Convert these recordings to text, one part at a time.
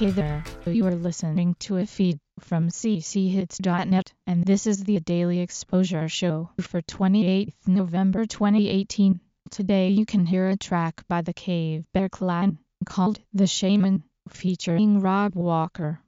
Hey there, you are listening to a feed from cchits.net, and this is the Daily Exposure Show for 28th November 2018. Today you can hear a track by the Cave Bear Clan called The Shaman, featuring Rob Walker.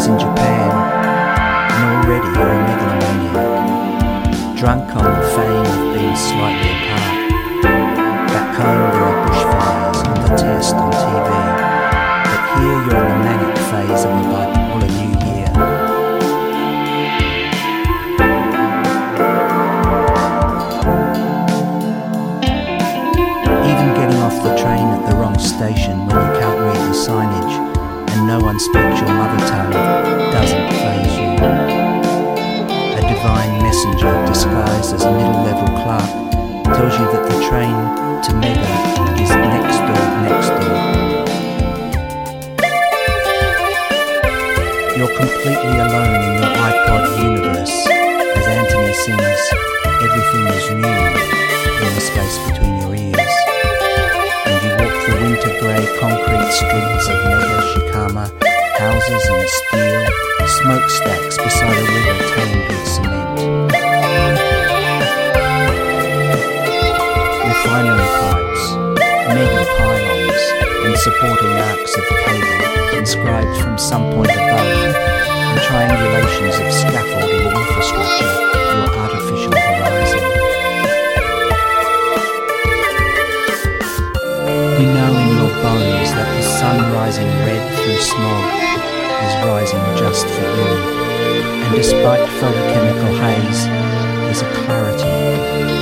Days in Japan, and already you're a megalomaniac. Drunk on the fame of being slightly apart. Back home there are bushfires and the test on TV. But here you're in the manic phase of a bipolar new year. Even getting off the train at the wrong station and no one speaks your mother tongue doesn't faze you. A divine messenger disguised as a middle level clerk tells you that the train to Mega is next door, next door. You're completely alone in your iPod universe as Antony sings Everything is New in the space between your ears. And you walk the winter grey concrete streets of Mega Shikama, houses and steel, smokestacks beside a river tamed with cement. refinery pipes, mega pylons, and supporting arcs of cable inscribed from some point above, and triangulations of scaffolding infrastructure your artificial horizon. You know in your bones despite photochemical haze, there's a clarity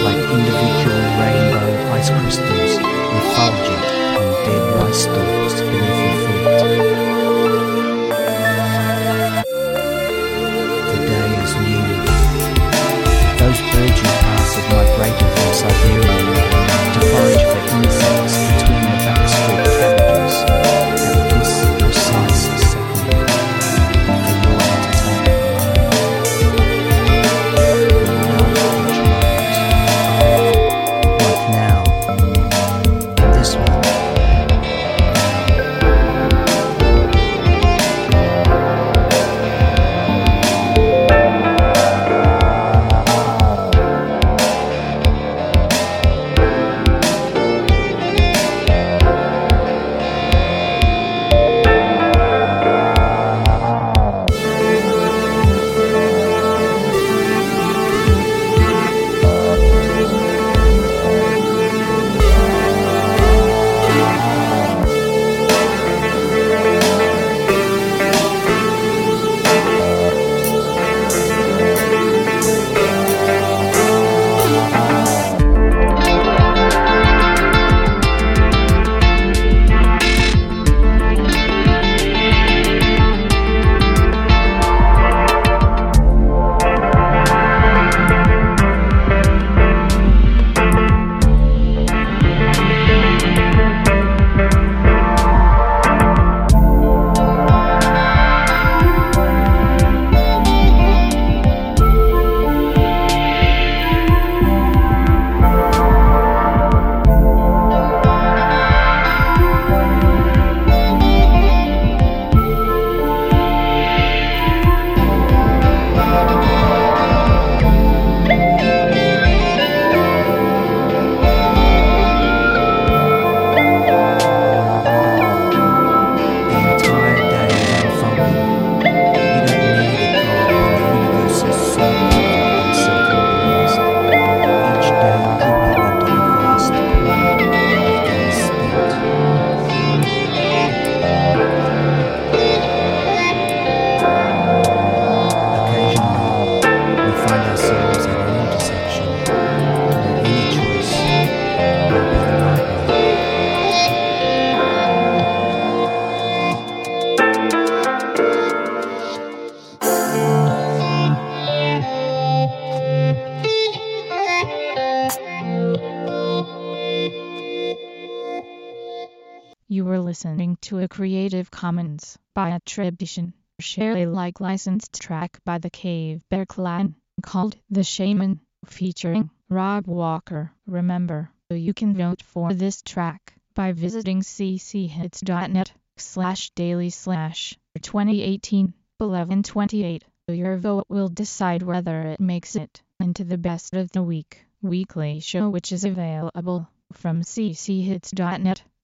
like individual rainbow ice crystals refulgent on dead rice stalks You were listening to a Creative Commons by attribution, share Alike licensed track by the Cave Bear Clan called The Shaman featuring Rob Walker. Remember, you can vote for this track by visiting cchits.net slash daily slash 2018 1128. Your vote will decide whether it makes it into the best of the week weekly show which is available from cchits.net